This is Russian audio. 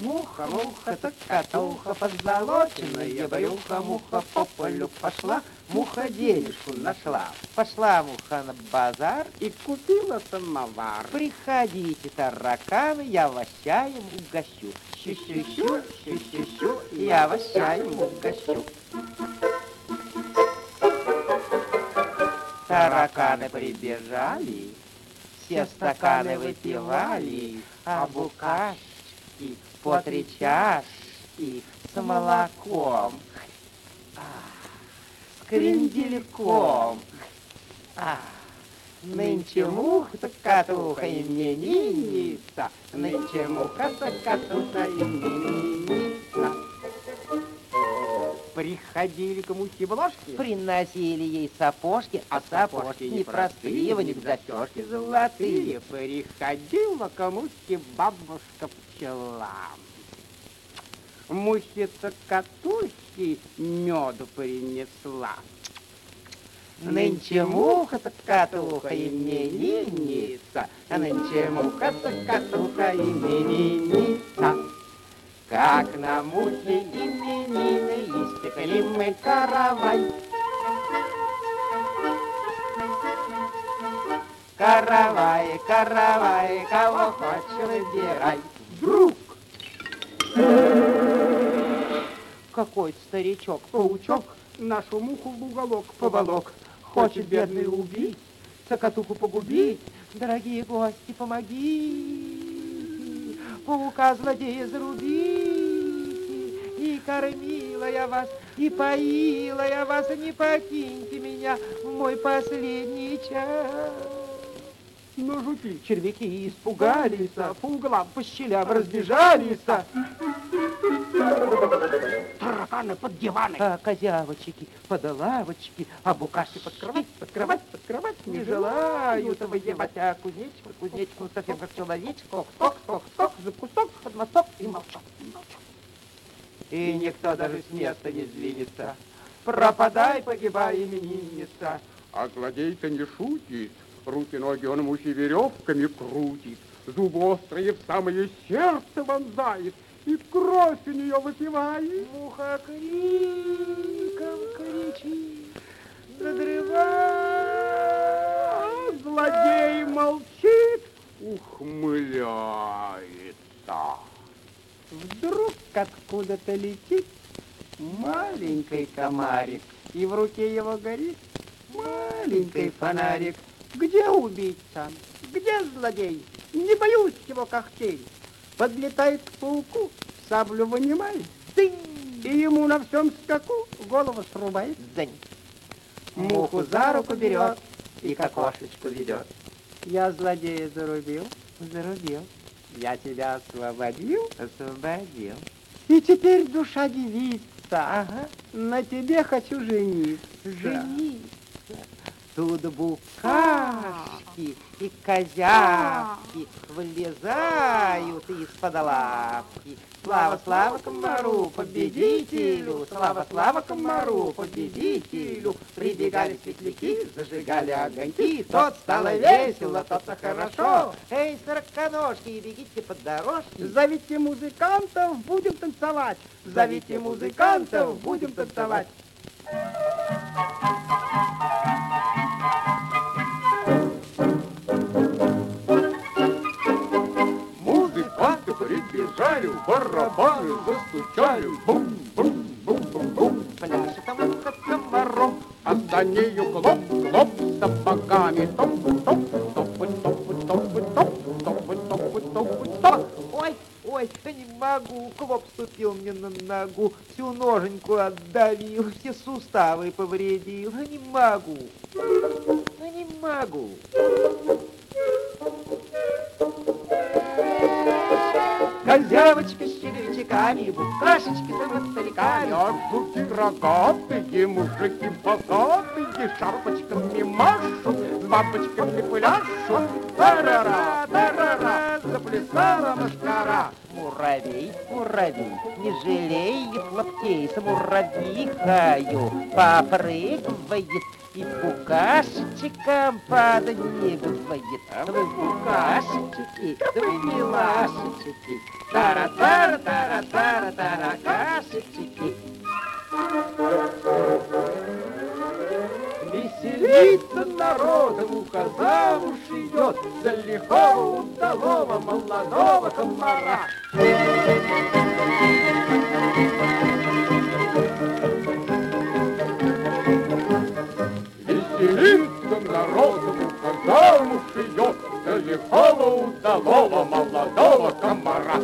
Муха, муха, цокотуха, позолоченная брюха, муха по полю пошла, муха денежку нашла. Пошла муха на базар И купила самовар. Приходите, тараканы, я вас чаем угощу. Щу-щу-щу, щу-щу-щу, я вас угощу. Тараканы прибежали, все стаканы выпивали, а букашки по три чашки с молоком, а, с крендельком. А, Нынче муха-катуха именинница, Нынче муха-катуха именинница. Приходили к мухе бложки, Приносили ей сапожки, а сапожки не простые, в них застежки золотые. Приходила к мухе бабушка пчела. Мухе-то катухи меду принесла. Нынче муха-катуха именинница, Нынче муха-катуха именинница. Как на мухе именины испекли мы каравай. Каравай, каравай, кого хочешь выбирай. Вдруг Какой старичок, паучок нашу муху в уголок поволок. Хочет бедный убить, цокотуху погубить. Дорогие гости, помоги. Паука злодея зарубите. И кормила я вас, и поила я вас, и не покиньте меня в мой последний час. Но жуки Червяки испугались, а по углам, по щелям разбежались. тараканы под диваны. А козявочки под лавочки, а букашки под кровать, под кровать, под кровать не желают выебать, а кузнечка, ну, совсем как человечек, ток, ток, ток, ток, за кусок, под мосток и молчок. И никто даже с места не сдвинется. Пропадай, погибай, именинница. А злодей-то не шутит. Руки-ноги он мухи веревками крутит. Зубы острые в самое сердце вонзает. И кровь у нее выпивает. Муха криком кричит, задрывает. А злодей молчит, ухмыляется. Вдруг откуда-то летит маленький комарик, и в руке его горит маленький фонарик. Где убийца? Где злодей? Не боюсь его когтей. Подлетает к пауку, саблю вынимает, Дынь, и ему на всем скаку голову срубает. дынь. Муху за руку берет и к окошечку ведет. Я злодея зарубил, Зарубил, я тебя освободил, освободил. И теперь душа девица. Ага, На тебе хочу жениться. жениться. Тут букашки и козявки вылезают из-под лавки. Слава, слава комару, победителю, слава, слава комару, победителю. Прибегали светляки, зажигали огоньки, тот стало весело, тот-то хорошо. Эй, сороконожки, бегите под дорожки. Зовите музыкантов, будем танцевать. Зовите музыкантов, будем танцевать. Музыканты прибежали, барабаны застучали. Бум-бум-бум-бум-бум. за нею клоп, клоп сапогами. Топ, топ, топ, топ, топ, топ, топ, топ, топ, топ. Ой, ой, да не могу, клоп ступил мне на ногу, всю ноженьку отдавил, все суставы повредил, не могу, не могу. Козявочка с червячками, букашечки с мотыльками. Я жуки рогатые, мужики богатые, шапочками машу, с бабочками пляшу. Тарара, тарара, заплясала мушкара. Муравей, муравей, не жалеет лаптей, с муравьихою попрыгивает, И букашечкам подмигивает. Вы букашечки, да вы милашечки. Тара-тара-тара-тара-тара-кашечки. Веселится народовуха, замуж идет За удалого молодого комара. Веселится народу, замуж идет За удалого молодого комара.